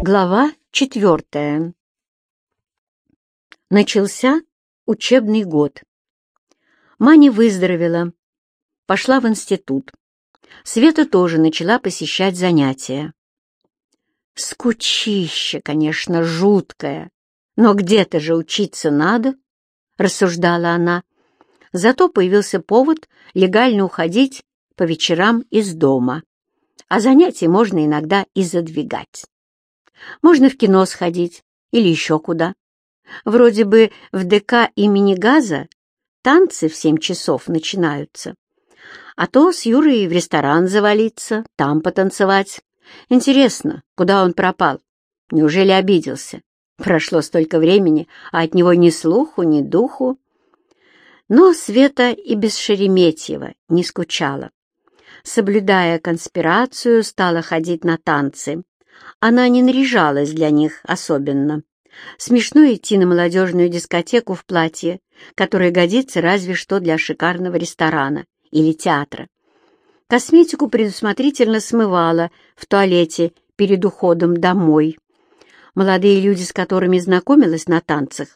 Глава четвертая. Начался учебный год. Маня выздоровела, пошла в институт. Света тоже начала посещать занятия. Скучище, конечно, жуткое, но где-то же учиться надо, рассуждала она. Зато появился повод легально уходить по вечерам из дома, а занятия можно иногда и задвигать. Можно в кино сходить или еще куда. Вроде бы в ДК имени Газа танцы в семь часов начинаются. А то с Юрой в ресторан завалиться, там потанцевать. Интересно, куда он пропал? Неужели обиделся? Прошло столько времени, а от него ни слуху, ни духу. Но Света и без Шереметьева не скучала. Соблюдая конспирацию, стала ходить на танцы, она не наряжалась для них особенно. Смешно идти на молодежную дискотеку в платье, которое годится разве что для шикарного ресторана или театра. Косметику предусмотрительно смывала в туалете перед уходом домой. Молодые люди, с которыми знакомилась на танцах,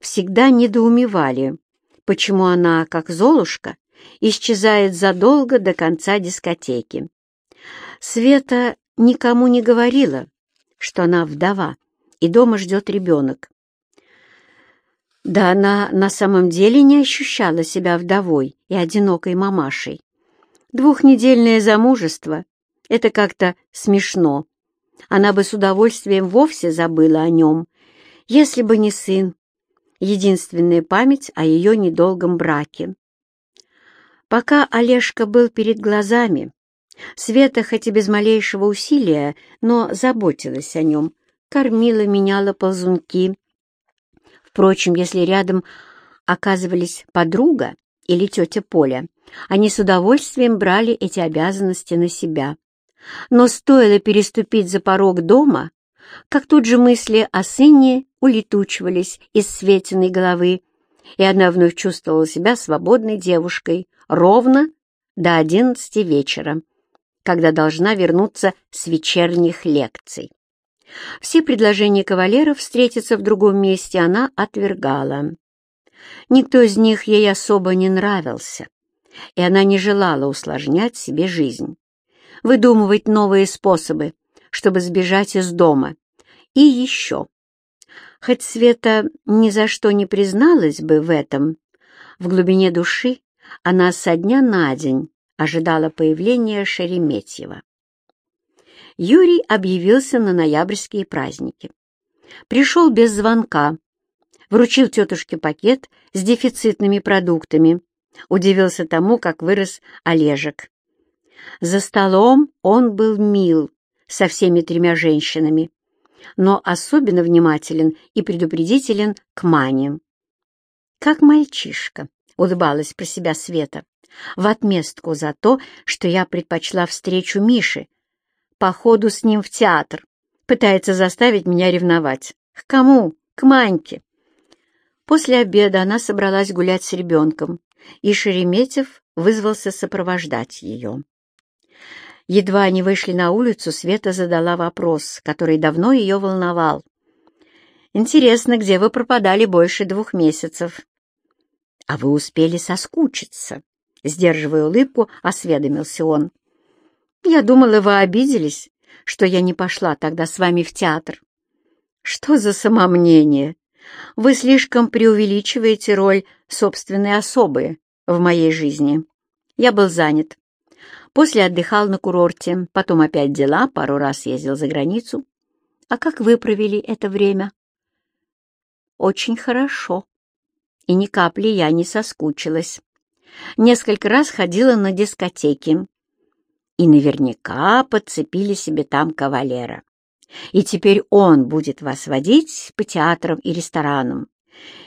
всегда недоумевали, почему она, как Золушка, исчезает задолго до конца дискотеки. Света никому не говорила, что она вдова и дома ждет ребенок. Да она на самом деле не ощущала себя вдовой и одинокой мамашей. Двухнедельное замужество — это как-то смешно. Она бы с удовольствием вовсе забыла о нем, если бы не сын, единственная память о ее недолгом браке. Пока Олежка был перед глазами, Света, хоть и без малейшего усилия, но заботилась о нем, кормила, меняла ползунки. Впрочем, если рядом оказывались подруга или тетя Поля, они с удовольствием брали эти обязанности на себя. Но стоило переступить за порог дома, как тут же мысли о сыне улетучивались из Светиной головы, и она вновь чувствовала себя свободной девушкой ровно до одиннадцати вечера когда должна вернуться с вечерних лекций. Все предложения кавалеров встретиться в другом месте она отвергала. Никто из них ей особо не нравился, и она не желала усложнять себе жизнь, выдумывать новые способы, чтобы сбежать из дома. И еще. Хоть Света ни за что не призналась бы в этом, в глубине души она со дня на день ожидала появления Шереметьева. Юрий объявился на ноябрьские праздники. Пришел без звонка, вручил тетушке пакет с дефицитными продуктами, удивился тому, как вырос Олежек. За столом он был мил со всеми тремя женщинами, но особенно внимателен и предупредителен к Мане. «Как мальчишка», — улыбалась про себя Света в отместку за то, что я предпочла встречу Миши, походу с ним в театр, пытается заставить меня ревновать. К кому? К Маньке. После обеда она собралась гулять с ребенком, и Шереметьев вызвался сопровождать ее. Едва они вышли на улицу, Света задала вопрос, который давно ее волновал. «Интересно, где вы пропадали больше двух месяцев?» «А вы успели соскучиться», Сдерживая улыбку, осведомился он. «Я думала, вы обиделись, что я не пошла тогда с вами в театр». «Что за самомнение? Вы слишком преувеличиваете роль собственной особы в моей жизни. Я был занят. После отдыхал на курорте, потом опять дела, пару раз ездил за границу. А как вы провели это время?» «Очень хорошо. И ни капли я не соскучилась. Несколько раз ходила на дискотеки. И наверняка подцепили себе там кавалера. И теперь он будет вас водить по театрам и ресторанам.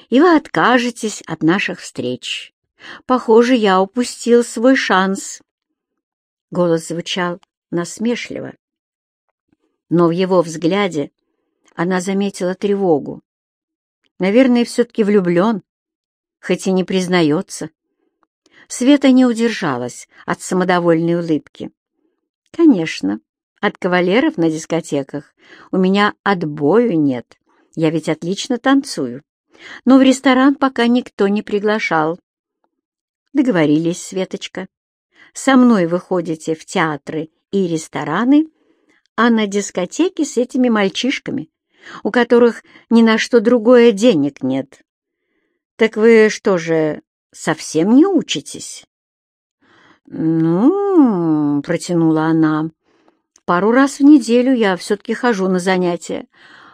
И вы откажетесь от наших встреч. Похоже, я упустил свой шанс. Голос звучал насмешливо. Но в его взгляде она заметила тревогу. Наверное, все-таки влюблен, хоть и не признается. Света не удержалась от самодовольной улыбки. «Конечно, От кавалеров на дискотеках у меня отбою нет. Я ведь отлично танцую. Но в ресторан пока никто не приглашал. Договорились, Светочка. Со мной выходите в театры и рестораны, а на дискотеке с этими мальчишками, у которых ни на что другое денег нет. Так вы что же, совсем не учитесь? «Ну, — протянула она, — пару раз в неделю я все-таки хожу на занятия,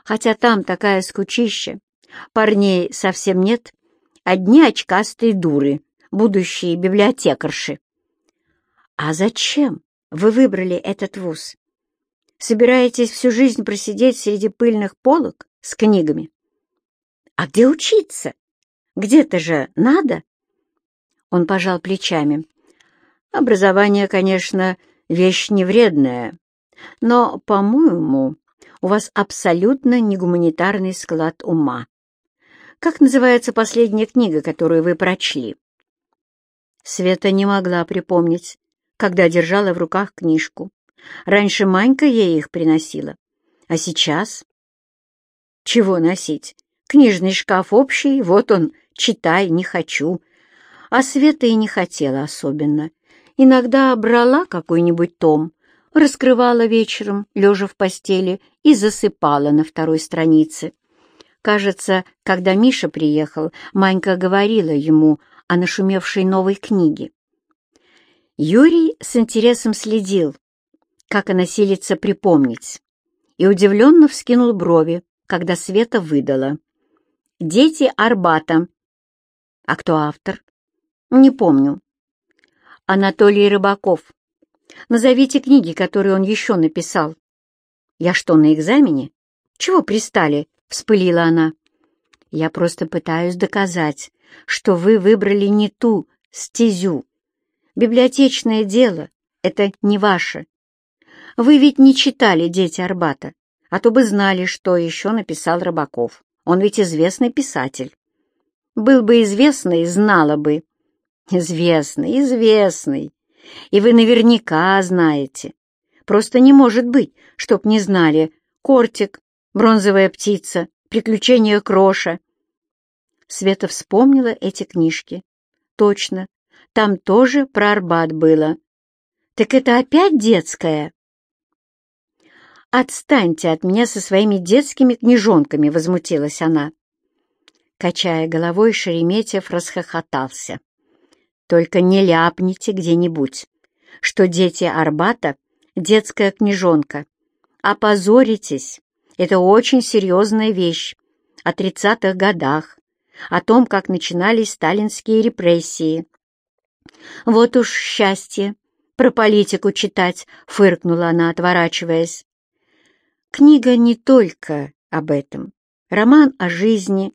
хотя там такая скучища. Парней совсем нет, одни очкастые дуры, будущие библиотекарши. А зачем вы выбрали этот вуз? Собираетесь всю жизнь просидеть среди пыльных полок с книгами? А где учиться? Где-то же надо? Он пожал плечами. Образование, конечно, вещь невредная, но, по-моему, у вас абсолютно негуманитарный склад ума. Как называется последняя книга, которую вы прочли? Света не могла припомнить, когда держала в руках книжку. Раньше Манька ей их приносила. А сейчас? Чего носить? Книжный шкаф общий, вот он, читай, не хочу. А Света и не хотела особенно. Иногда брала какой-нибудь том, раскрывала вечером, лежа в постели, и засыпала на второй странице. Кажется, когда Миша приехал, Манька говорила ему о нашумевшей новой книге. Юрий с интересом следил, как она силится припомнить, и удивленно вскинул брови, когда Света выдала. «Дети Арбата». «А кто автор?» «Не помню». «Анатолий Рыбаков. Назовите книги, которые он еще написал». «Я что, на экзамене? Чего пристали?» — вспылила она. «Я просто пытаюсь доказать, что вы выбрали не ту стезю. Библиотечное дело — это не ваше. Вы ведь не читали «Дети Арбата», а то бы знали, что еще написал Рыбаков. Он ведь известный писатель. Был бы известный, знала бы. Известный, известный. И вы наверняка знаете. Просто не может быть, чтоб не знали «Кортик», «Бронзовая птица», «Приключения Кроша». Света вспомнила эти книжки. Точно, там тоже про Арбат было. Так это опять детская? «Отстаньте от меня со своими детскими книжонками!» — возмутилась она. Качая головой, Шереметьев расхохотался. «Только не ляпните где-нибудь, что дети Арбата — детская книжонка. Опозоритесь. Это очень серьезная вещь. О тридцатых годах, о том, как начинались сталинские репрессии. Вот уж счастье, про политику читать, фыркнула она, отворачиваясь. Книга не только об этом. Роман о жизни.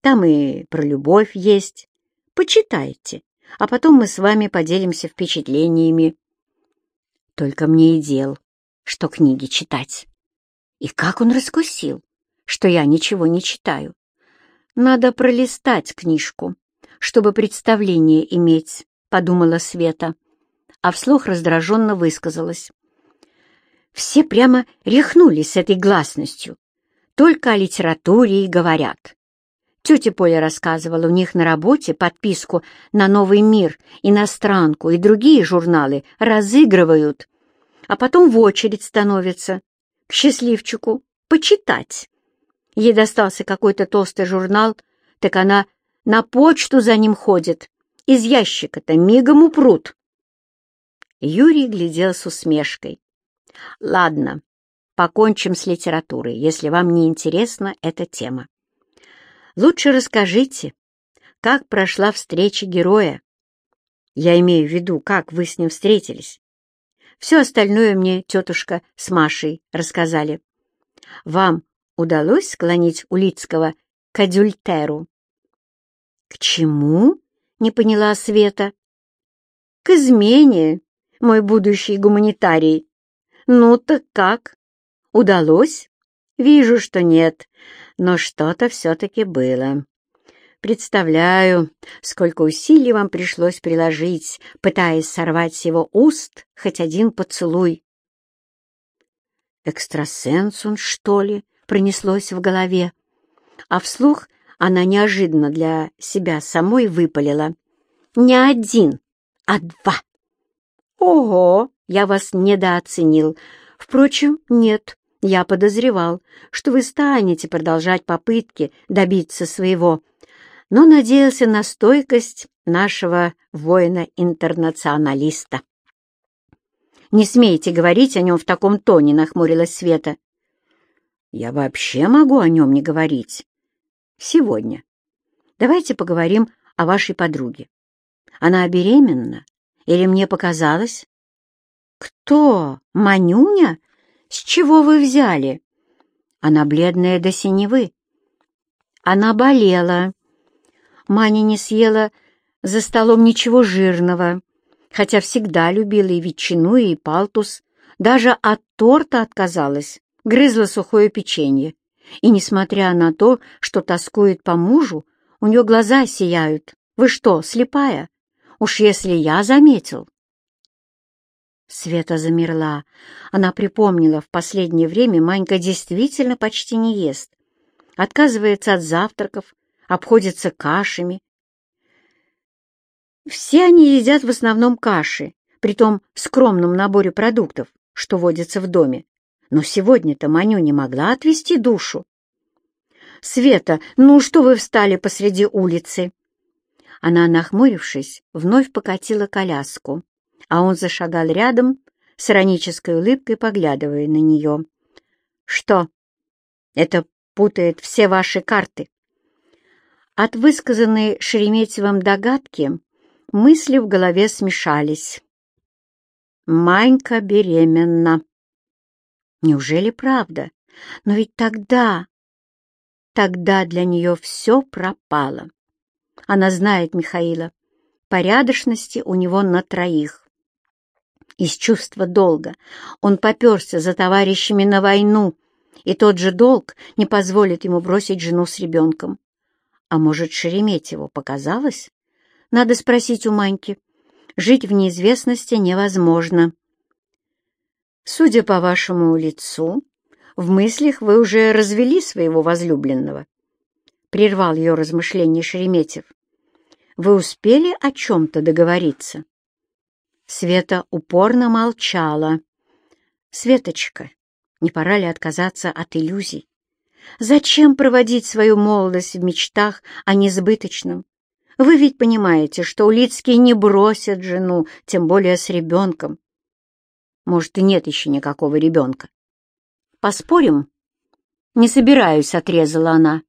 Там и про любовь есть. Почитайте, а потом мы с вами поделимся впечатлениями. Только мне и дел, что книги читать. И как он раскусил, что я ничего не читаю. Надо пролистать книжку, чтобы представление иметь, подумала Света, а вслух раздраженно высказалась. Все прямо рехнулись с этой гласностью. Только о литературе и говорят. Тетя Поля рассказывала, у них на работе подписку на «Новый мир», «Иностранку» и другие журналы разыгрывают, а потом в очередь становятся к счастливчику почитать. Ей достался какой-то толстый журнал, так она на почту за ним ходит. Из ящика-то мигом упрут. Юрий глядел с усмешкой. Ладно, покончим с литературой, если вам не интересна эта тема. Лучше расскажите, как прошла встреча героя. Я имею в виду, как вы с ним встретились. Все остальное мне тетушка с Машей рассказали. Вам удалось склонить Улицкого к адюльтеру? — К чему? — не поняла Света. — К измене, мой будущий гуманитарий, «Ну так как? Удалось?» «Вижу, что нет, но что-то все-таки было. Представляю, сколько усилий вам пришлось приложить, пытаясь сорвать с его уст хоть один поцелуй». Экстрасенс он, что ли, пронеслось в голове. А вслух она неожиданно для себя самой выпалила. Не один, а два. Ого, я вас недооценил. Впрочем, нет, я подозревал, что вы станете продолжать попытки добиться своего, но надеялся на стойкость нашего воина-интернационалиста. «Не смейте говорить о нем в таком тоне», — нахмурилась Света. «Я вообще могу о нем не говорить. Сегодня. Давайте поговорим о вашей подруге. Она беременна? Или мне показалось?» «Кто? Манюня? С чего вы взяли?» «Она бледная до синевы». «Она болела», Маня не съела за столом ничего жирного, хотя всегда любила и ветчину, и палтус, даже от торта отказалась, грызла сухое печенье. И, несмотря на то, что тоскует по мужу, у нее глаза сияют. Вы что, слепая? Уж если я заметил. Света замерла. Она припомнила, в последнее время Манька действительно почти не ест. Отказывается от завтраков, обходятся кашами. Все они едят в основном каши, при том скромном наборе продуктов, что водится в доме. Но сегодня-то Маню не могла отвести душу. «Света, ну что вы встали посреди улицы?» Она, нахмурившись, вновь покатила коляску, а он зашагал рядом, с иронической улыбкой поглядывая на нее. «Что? Это путает все ваши карты?» От высказанной Шереметьевым догадки мысли в голове смешались. Манька беременна. Неужели правда? Но ведь тогда... Тогда для нее все пропало. Она знает Михаила. Порядочности у него на троих. Из чувства долга он поперся за товарищами на войну, и тот же долг не позволит ему бросить жену с ребенком. А может, Шереметьеву показалось? Надо спросить у Маньки. Жить в неизвестности невозможно. Судя по вашему лицу, в мыслях вы уже развели своего возлюбленного. Прервал ее размышление Шереметьев. Вы успели о чем-то договориться? Света упорно молчала. «Светочка, не пора ли отказаться от иллюзий? Зачем проводить свою молодость в мечтах о несбыточном? Вы ведь понимаете, что Улицкий не бросит жену, тем более с ребенком. Может, и нет еще никакого ребенка. Поспорим? Не собираюсь, — отрезала она.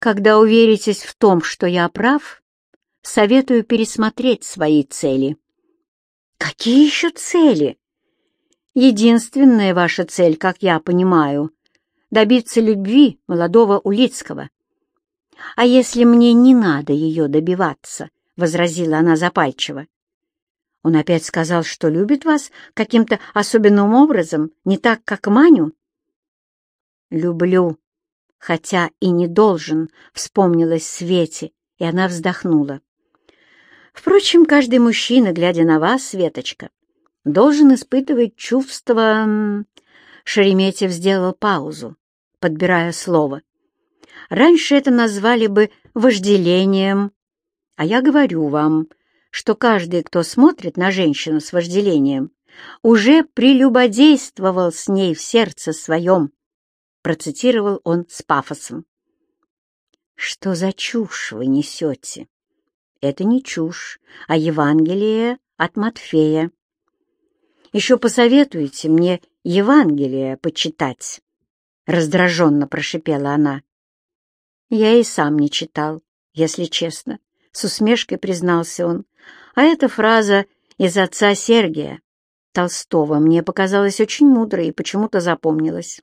Когда уверитесь в том, что я прав, советую пересмотреть свои цели. Какие еще цели? Единственная ваша цель, как я понимаю, добиться любви молодого Улицкого. «А если мне не надо ее добиваться?» — возразила она запальчиво. «Он опять сказал, что любит вас каким-то особенным образом, не так, как Маню?» «Люблю, хотя и не должен», — вспомнилась Свете, и она вздохнула. «Впрочем, каждый мужчина, глядя на вас, Светочка, должен испытывать чувство...» Шереметьев сделал паузу подбирая слово. Раньше это назвали бы вожделением, а я говорю вам, что каждый, кто смотрит на женщину с вожделением, уже прелюбодействовал с ней в сердце своем, процитировал он с пафосом. Что за чушь вы несете? Это не чушь, а Евангелие от Матфея. Еще посоветуйте мне Евангелие почитать. — раздраженно прошипела она. «Я и сам не читал, если честно», — с усмешкой признался он. «А эта фраза из отца Сергия, Толстого, мне показалась очень мудрой и почему-то запомнилась.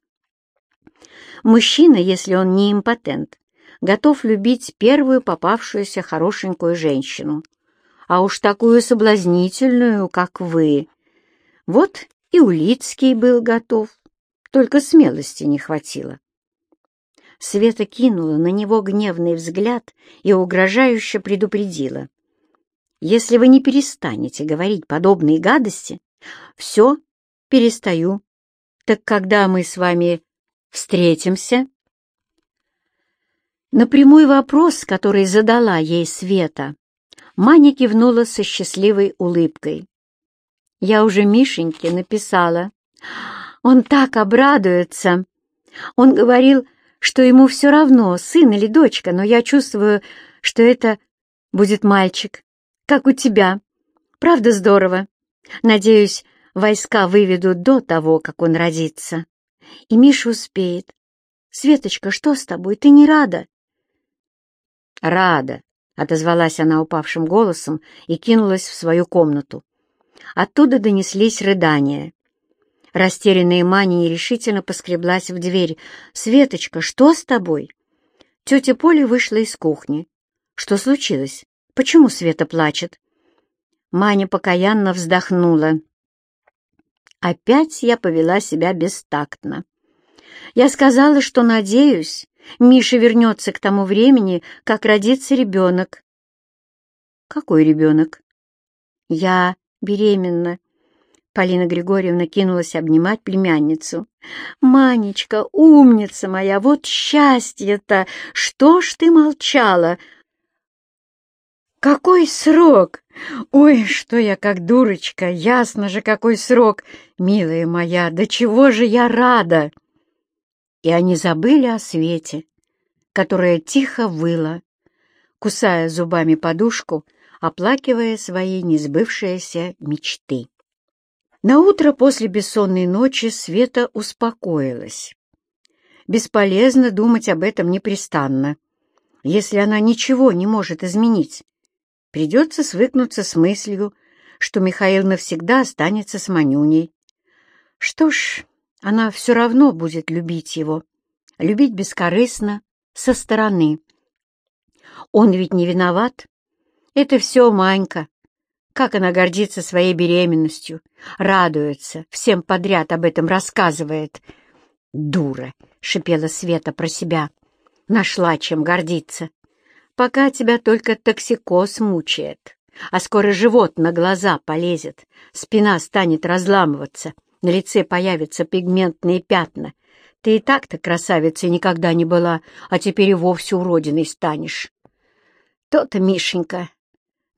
Мужчина, если он не импотент, готов любить первую попавшуюся хорошенькую женщину, а уж такую соблазнительную, как вы. Вот и Улицкий был готов только смелости не хватило. Света кинула на него гневный взгляд и угрожающе предупредила. «Если вы не перестанете говорить подобные гадости, все, перестаю. Так когда мы с вами встретимся?» На прямой вопрос, который задала ей Света, Маня кивнула со счастливой улыбкой. «Я уже Мишеньке написала. Он так обрадуется. Он говорил, что ему все равно, сын или дочка, но я чувствую, что это будет мальчик, как у тебя. Правда здорово? Надеюсь, войска выведут до того, как он родится. И Миша успеет. Светочка, что с тобой? Ты не рада? Рада, отозвалась она упавшим голосом и кинулась в свою комнату. Оттуда донеслись рыдания. Растерянная Маня нерешительно поскреблась в дверь. «Светочка, что с тобой?» Тетя Поля вышла из кухни. «Что случилось? Почему Света плачет?» Маня покаянно вздохнула. Опять я повела себя бестактно. Я сказала, что надеюсь, Миша вернется к тому времени, как родится ребенок. Какой ребенок? Я беременна. Полина Григорьевна кинулась обнимать племянницу. «Манечка, умница моя, вот счастье-то! Что ж ты молчала?» «Какой срок? Ой, что я как дурочка! Ясно же, какой срок! Милая моя, до чего же я рада!» И они забыли о свете, которая тихо выла, кусая зубами подушку, оплакивая свои несбывшиеся мечты. На утро после бессонной ночи Света успокоилась. Бесполезно думать об этом непрестанно, если она ничего не может изменить. Придется свыкнуться с мыслью, что Михаил навсегда останется с Манюней. Что ж, она все равно будет любить его, любить бескорыстно, со стороны. Он ведь не виноват. Это все Манька. Как она гордится своей беременностью, радуется, всем подряд об этом рассказывает. «Дура!» — шипела Света про себя. «Нашла чем гордиться пока тебя только токсикоз мучает, а скоро живот на глаза полезет, спина станет разламываться, на лице появятся пигментные пятна. Ты и так-то красавицей никогда не была, а теперь и вовсе уродиной станешь. То-то, Мишенька,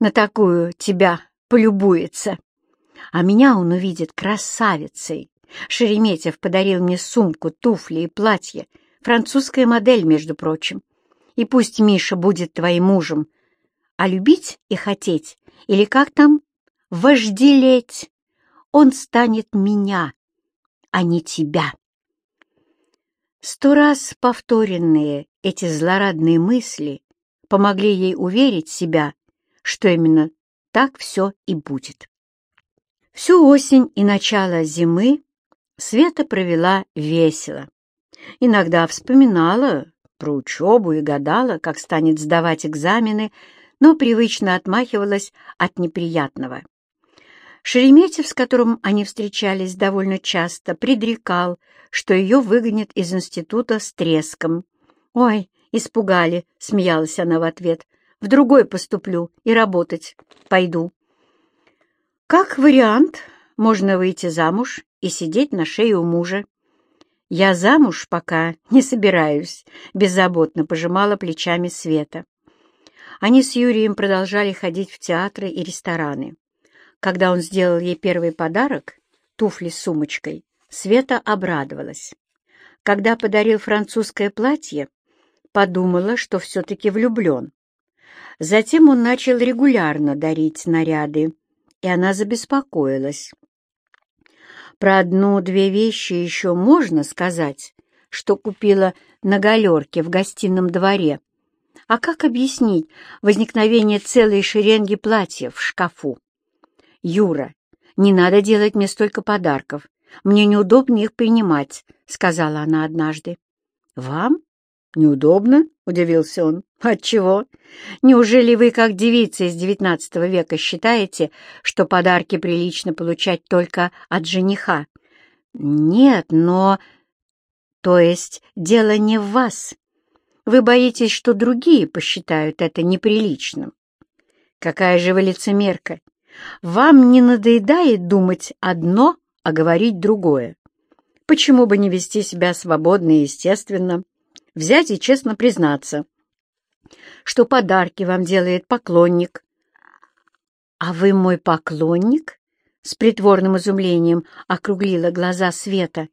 на такую тебя полюбуется. А меня он увидит красавицей. Шереметьев подарил мне сумку, туфли и платье. Французская модель, между прочим и пусть Миша будет твоим мужем, а любить и хотеть, или как там, вожделеть, он станет меня, а не тебя. Сто раз повторенные эти злорадные мысли помогли ей уверить себя, что именно так все и будет. Всю осень и начало зимы Света провела весело. Иногда вспоминала, про учебу и гадала, как станет сдавать экзамены, но привычно отмахивалась от неприятного. Шереметьев, с которым они встречались довольно часто, предрекал, что ее выгонят из института с треском. «Ой, испугали», — смеялась она в ответ. «В другой поступлю и работать пойду». Как вариант, можно выйти замуж и сидеть на шее у мужа. «Я замуж пока не собираюсь», — беззаботно пожимала плечами Света. Они с Юрием продолжали ходить в театры и рестораны. Когда он сделал ей первый подарок, туфли с сумочкой, Света обрадовалась. Когда подарил французское платье, подумала, что все-таки влюблен. Затем он начал регулярно дарить наряды, и она забеспокоилась. Про одну-две вещи еще можно сказать, что купила на галерке в гостином дворе. А как объяснить возникновение целой шеренги платьев в шкафу? «Юра, не надо делать мне столько подарков. Мне неудобно их принимать», — сказала она однажды. «Вам? Неудобно?» — удивился он. «Отчего? Неужели вы, как девица из девятнадцатого века, считаете, что подарки прилично получать только от жениха?» «Нет, но...» «То есть дело не в вас. Вы боитесь, что другие посчитают это неприличным. Какая же вы лицемерка! Вам не надоедает думать одно, а говорить другое. Почему бы не вести себя свободно и естественно? Взять и честно признаться, что подарки вам делает поклонник. «А вы мой поклонник?» — с притворным изумлением округлила глаза Света.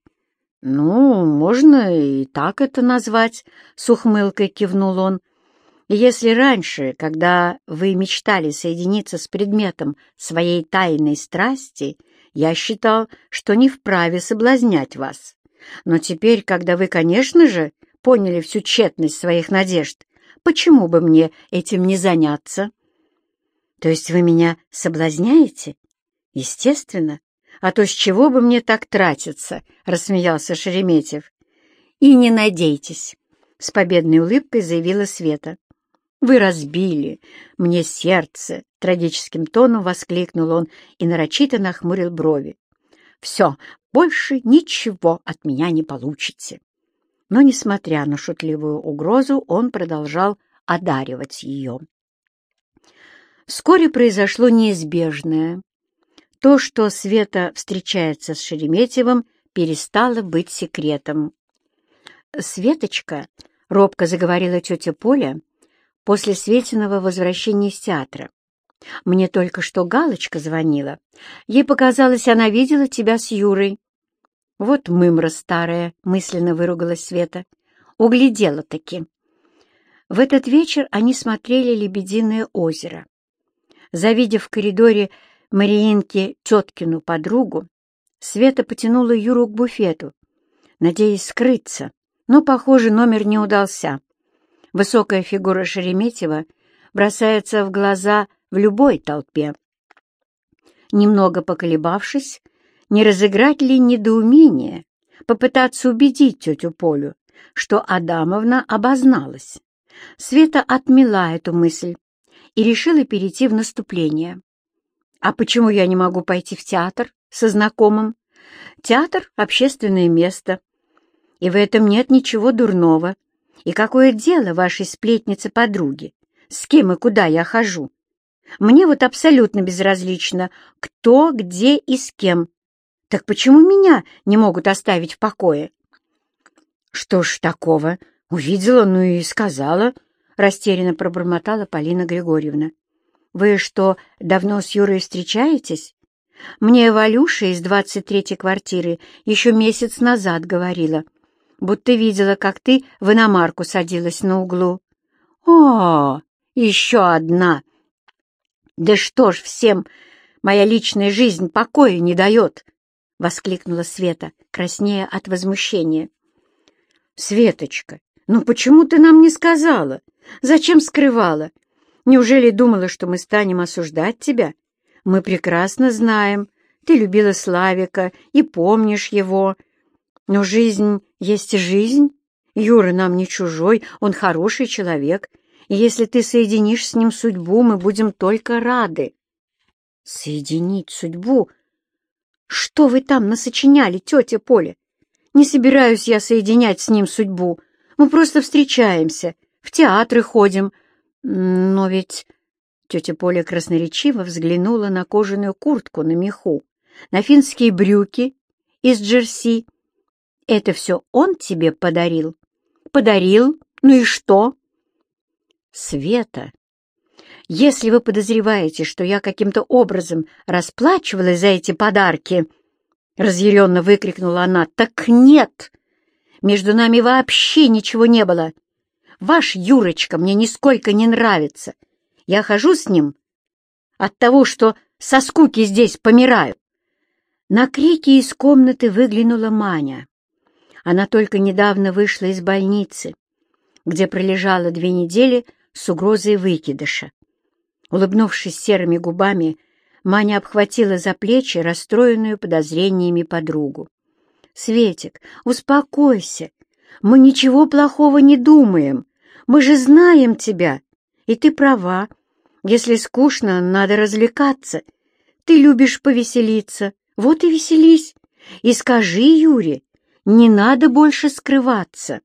«Ну, можно и так это назвать», — с ухмылкой кивнул он. «Если раньше, когда вы мечтали соединиться с предметом своей тайной страсти, я считал, что не вправе соблазнять вас, но теперь, когда вы, конечно же, поняли всю тщетность своих надежд, почему бы мне этим не заняться?» «То есть вы меня соблазняете?» «Естественно. А то с чего бы мне так тратиться?» — рассмеялся Шереметьев. «И не надейтесь», — с победной улыбкой заявила Света. «Вы разбили мне сердце!» — трагическим тоном воскликнул он и нарочито нахмурил брови. «Все, больше ничего от меня не получите». Но, несмотря на шутливую угрозу, он продолжал одаривать ее. Вскоре произошло неизбежное. То, что Света встречается с Шереметьевым, перестало быть секретом. «Светочка», — робко заговорила тетя Поля, после Светиного возвращения из театра. «Мне только что Галочка звонила. Ей показалось, она видела тебя с Юрой». «Вот мымра старая», — мысленно выругалась Света. «Углядела-таки». В этот вечер они смотрели «Лебединое озеро». Завидев в коридоре Мариинке теткину подругу, Света потянула Юру к буфету, надеясь скрыться, но, похоже, номер не удался. Высокая фигура Шереметьева бросается в глаза в любой толпе. Немного поколебавшись, не разыграть ли недоумение, попытаться убедить тетю Полю, что Адамовна обозналась. Света отмела эту мысль и решила перейти в наступление. А почему я не могу пойти в театр со знакомым? Театр — общественное место, и в этом нет ничего дурного. И какое дело вашей сплетнице-подруге, с кем и куда я хожу? Мне вот абсолютно безразлично, кто, где и с кем. Так почему меня не могут оставить в покое? Что ж такого? Увидела, ну и сказала, — растерянно пробормотала Полина Григорьевна. Вы что, давно с Юрой встречаетесь? Мне Валюша из двадцать третьей квартиры еще месяц назад говорила, будто видела, как ты в иномарку садилась на углу. О, еще одна! Да что ж всем моя личная жизнь покоя не дает! — воскликнула Света, краснея от возмущения. «Светочка, ну почему ты нам не сказала? Зачем скрывала? Неужели думала, что мы станем осуждать тебя? Мы прекрасно знаем, ты любила Славика и помнишь его. Но жизнь есть жизнь. Юра нам не чужой, он хороший человек, и если ты соединишь с ним судьбу, мы будем только рады. Соединить судьбу? Что вы там насочиняли, тетя Поля? Не собираюсь я соединять с ним судьбу. Мы просто встречаемся, в театры ходим, но ведь тетя Поля красноречиво взглянула на кожаную куртку на меху, на финские брюки из джерси. Это все он тебе подарил? Подарил? Ну и что? Света, если вы подозреваете, что я каким-то образом расплачивалась за эти подарки, разъяренно выкрикнула она, так нет! Между нами вообще ничего не было. Ваш Юрочка мне нисколько не нравится. Я хожу с ним от того, что со скуки здесь помираю. На крики из комнаты выглянула Маня. Она только недавно вышла из больницы, где пролежала две недели с угрозой выкидыша. Улыбнувшись серыми губами, Маня обхватила за плечи расстроенную подозрениями подругу. «Светик, успокойся. Мы ничего плохого не думаем. Мы же знаем тебя, и ты права. Если скучно, надо развлекаться. Ты любишь повеселиться, вот и веселись. И скажи Юре, не надо больше скрываться.